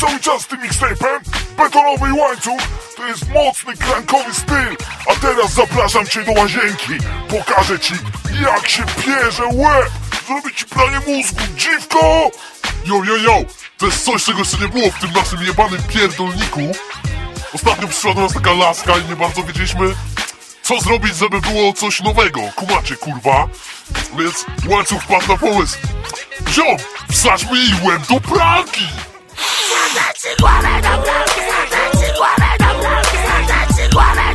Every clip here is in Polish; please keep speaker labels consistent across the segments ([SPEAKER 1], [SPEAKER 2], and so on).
[SPEAKER 1] cały czas tym mixtape'em? Betonowy łańcuch to jest mocny, krankowy styl. A teraz zapraszam cię do łazienki. Pokażę ci, jak się bierze łeb. Zrobię ci pranie mózgu, dziwko!
[SPEAKER 2] Yo, yo, yo! To jest coś, czego jeszcze nie było w tym naszym jebanym pierdolniku. Ostatnio przyszła do nas taka laska i nie bardzo wiedzieliśmy, co zrobić, żeby było coś nowego. Kumacie, kurwa. Więc łańcuch wpadł na pomysł. Ziom, wsadźmy jej łeb do pralki!
[SPEAKER 3] Zaci głowę do pralki, zaci głowę do pralki, zaci głowę do pralki,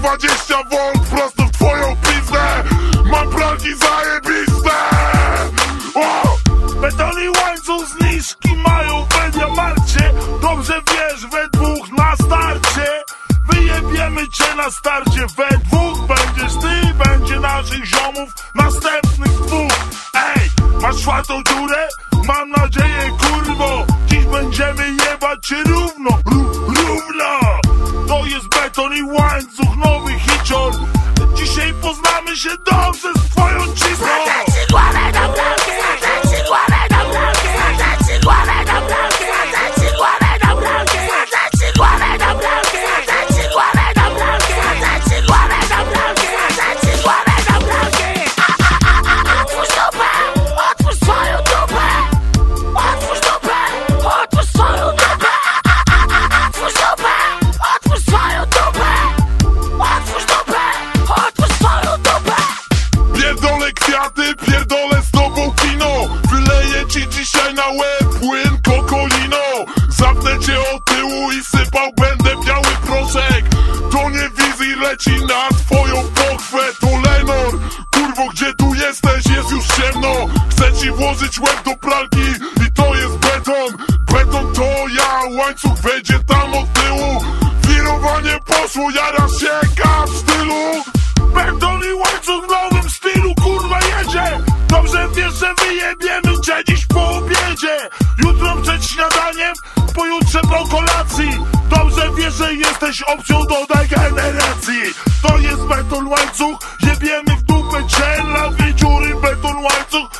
[SPEAKER 1] 220 V prosto w twoją pizdę. Mam pralki zajebiste. O!
[SPEAKER 4] Beton i łańcuch zniżki mają w Mediamarkcie. Dobrze wiesz, we dwóch na starcie. Wyjebiemy cię na starcie. We dwóch będziesz ty, będzie naszych ziomów Następnych dwóch. Ej, masz czwartą dziurę? Mam nadzieję, kurwo Dziś będziemy jebać cię równo. Ró- Równo beton i łańcuch, nowy hicior Dzisiaj poznamy się dobrze z twoją
[SPEAKER 1] cię od tyłu i sypał będę biały proszek. To nie wizji leci na twoją pochwę. To Lenor, kurwo gdzie tu jesteś, jest już ciemno. Chcę ci włożyć łeb do pralki i to jest beton. Beton to ja, łańcuch wejdzie tam od tyłu. Wirowanie poszło, jarasz się w stylu.
[SPEAKER 4] Beton i łańcuch w nowym stylu kurwa jedzie. Dobrze wiesz, że wyjebiemy cię dziś po obiedzie. Jutro przed śniadaniem, pojutrze po kolacji Dobrze wiesz, że jesteś opcją do degeneracji. To jest beton łańcuch, jebiemy w dupę cię Na dwie dziury beton łańcuch,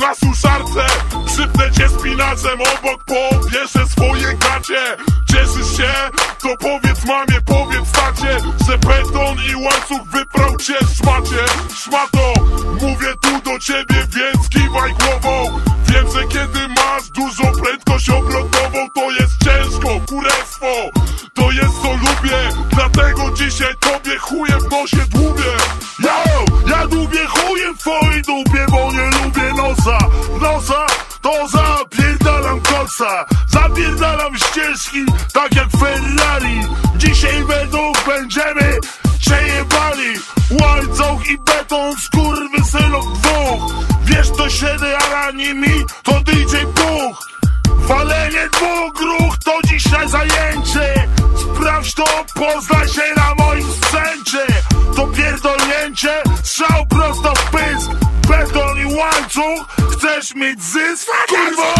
[SPEAKER 1] na suszarce. Przypnę cię spinaczem, obok powieszę swoje gacie. Cieszysz się? To powiedz mamie, powiedz tacie Że beton i łańcuch wyprał cię szmacie. Szmato, mówię tu do ciebie, więc kiwaj głową. Wiem, że kiedy masz dużą prędkość obrotową To jest ciężko, kurestwo. To jest co lubię, dlatego dzisiaj tobie chujem w nosie dłubię.
[SPEAKER 4] Yo, ja lubię chujem w twojej dupie, bo nosa Nosa to zapierdalam koca Zapierdalam ścieżki, tak jak Ferrari. Dzisiaj według będziemy przejebali. Łańcuch i beton, skurwysynów dwóch. Wiesz to się jara nimi, to DJ Puch. Walenie dwóch gruch to dzisiaj zajęcie. Sprawdź to, poznaj się na moim sprzęcie. To pierdolnięcie, strzał chcesz mieć zysk? Kurwa!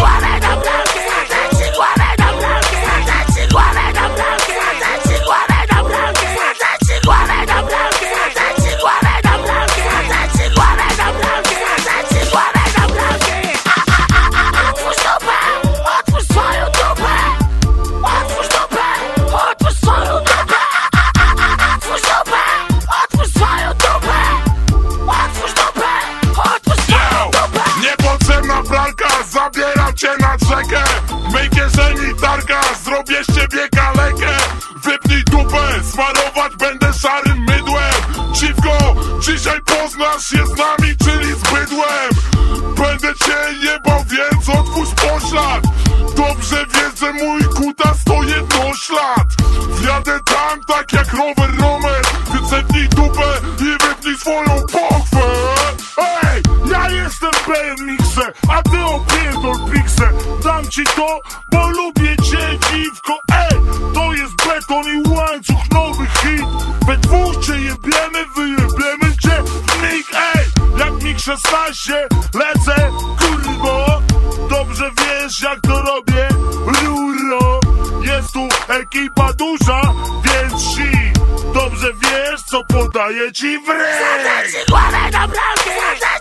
[SPEAKER 3] zrobię z ciebie kalekę Wypnij dupę, smarować będę szarym mydłem. Dziwko,
[SPEAKER 1] dzisiaj poznasz je z nami, czyli z bydłem. Będę cię jebał, więc otwórz poślad. Dobrze wiesz, że mój kutas to jednoślad Wjadę tam tak jak rower Romer Więc dupę i wypnij swoją pochwę.
[SPEAKER 5] Ej, ja jestem BMX, a ty opierdol Pixem Dam ci to, bo lubię cię dziwko. Ej, to jest beton i łańcuch, nowy hit. We dwóch cię jebiemy, wyjebiemy cię mig. Ej, jak mig 16, lecę, kurwo. Dobrze wiesz jak to robię, ruro. Jest tu ekipa duża, więc si Dobrze wiesz co podaję ci w ryj.
[SPEAKER 4] Głowę do bramki!